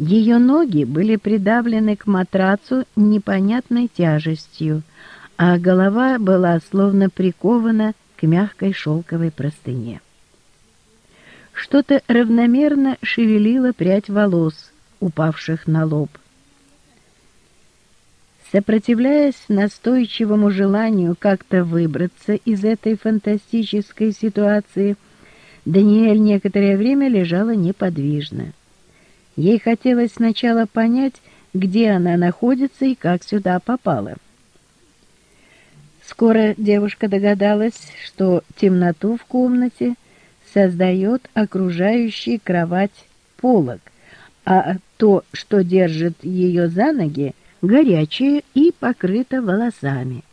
Ее ноги были придавлены к матрацу непонятной тяжестью, а голова была словно прикована к мягкой шелковой простыне. Что-то равномерно шевелило прядь волос, упавших на лоб. Сопротивляясь настойчивому желанию как-то выбраться из этой фантастической ситуации, Даниэль некоторое время лежала неподвижно. Ей хотелось сначала понять, где она находится и как сюда попала. Скоро девушка догадалась, что темноту в комнате создает окружающий кровать полог, а то, что держит ее за ноги, горячее и покрыто волосами.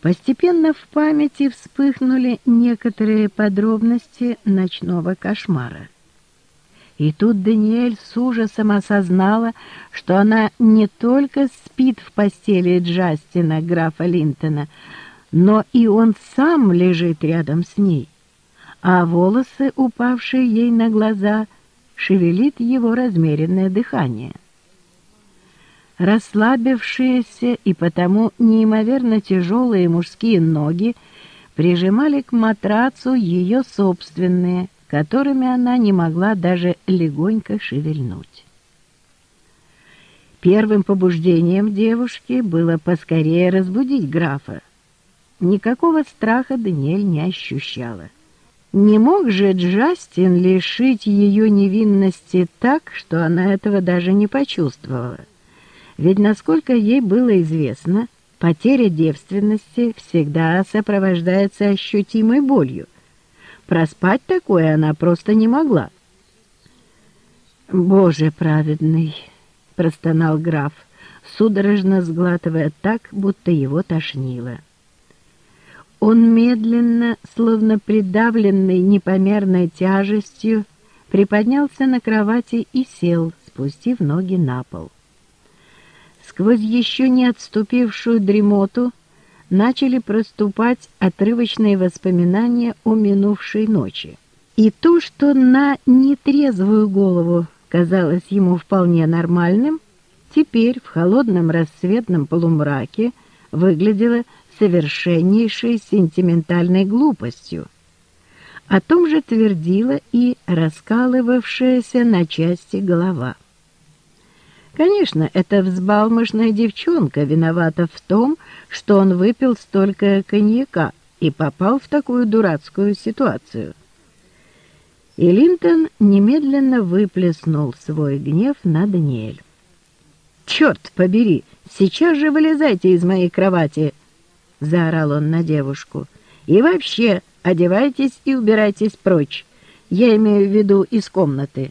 Постепенно в памяти вспыхнули некоторые подробности ночного кошмара. И тут Даниэль с ужасом осознала, что она не только спит в постели Джастина, графа Линтона, но и он сам лежит рядом с ней, а волосы, упавшие ей на глаза, шевелит его размеренное дыхание. Расслабившиеся и потому неимоверно тяжелые мужские ноги прижимали к матрацу ее собственные, которыми она не могла даже легонько шевельнуть. Первым побуждением девушки было поскорее разбудить графа. Никакого страха Даниэль не ощущала. Не мог же Джастин лишить ее невинности так, что она этого даже не почувствовала. Ведь, насколько ей было известно, потеря девственности всегда сопровождается ощутимой болью — Проспать такое она просто не могла. «Боже праведный!» — простонал граф, судорожно сглатывая так, будто его тошнило. Он медленно, словно придавленный непомерной тяжестью, приподнялся на кровати и сел, спустив ноги на пол. Сквозь еще не отступившую дремоту начали проступать отрывочные воспоминания о минувшей ночи. И то, что на нетрезвую голову казалось ему вполне нормальным, теперь в холодном рассветном полумраке выглядело совершеннейшей сентиментальной глупостью. О том же твердила и раскалывавшаяся на части голова. Конечно, эта взбалмошная девчонка виновата в том, что он выпил столько коньяка и попал в такую дурацкую ситуацию. И Линтон немедленно выплеснул свой гнев на Даниэль. «Черт побери! Сейчас же вылезайте из моей кровати!» — заорал он на девушку. «И вообще, одевайтесь и убирайтесь прочь. Я имею в виду из комнаты».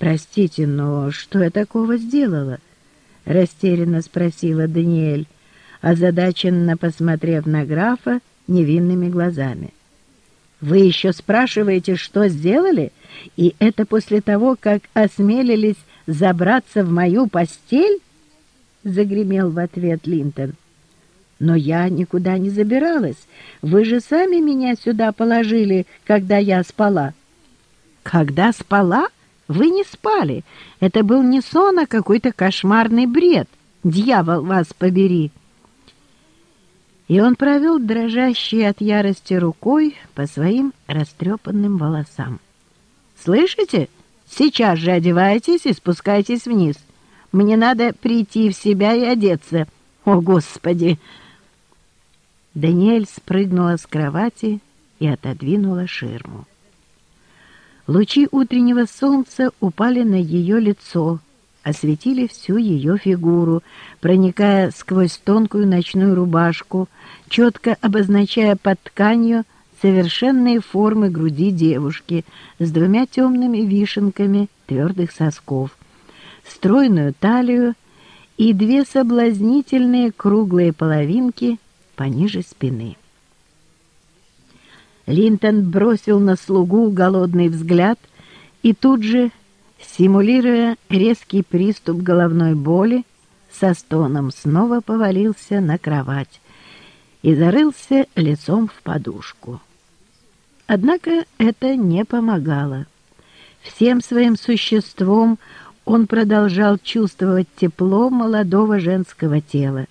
«Простите, но что я такого сделала?» — растерянно спросила Даниэль, озадаченно посмотрев на графа невинными глазами. «Вы еще спрашиваете, что сделали? И это после того, как осмелились забраться в мою постель?» — загремел в ответ Линтон. «Но я никуда не забиралась. Вы же сами меня сюда положили, когда я спала». «Когда спала?» Вы не спали. Это был не сон, а какой-то кошмарный бред. Дьявол вас побери!» И он провел дрожащей от ярости рукой по своим растрепанным волосам. «Слышите? Сейчас же одевайтесь и спускайтесь вниз. Мне надо прийти в себя и одеться. О, Господи!» Даниэль спрыгнула с кровати и отодвинула ширму. Лучи утреннего солнца упали на ее лицо, осветили всю ее фигуру, проникая сквозь тонкую ночную рубашку, четко обозначая под тканью совершенные формы груди девушки с двумя темными вишенками твердых сосков, стройную талию и две соблазнительные круглые половинки пониже спины. Линтон бросил на слугу голодный взгляд и тут же, симулируя резкий приступ головной боли, со стоном снова повалился на кровать и зарылся лицом в подушку. Однако это не помогало. Всем своим существом он продолжал чувствовать тепло молодого женского тела.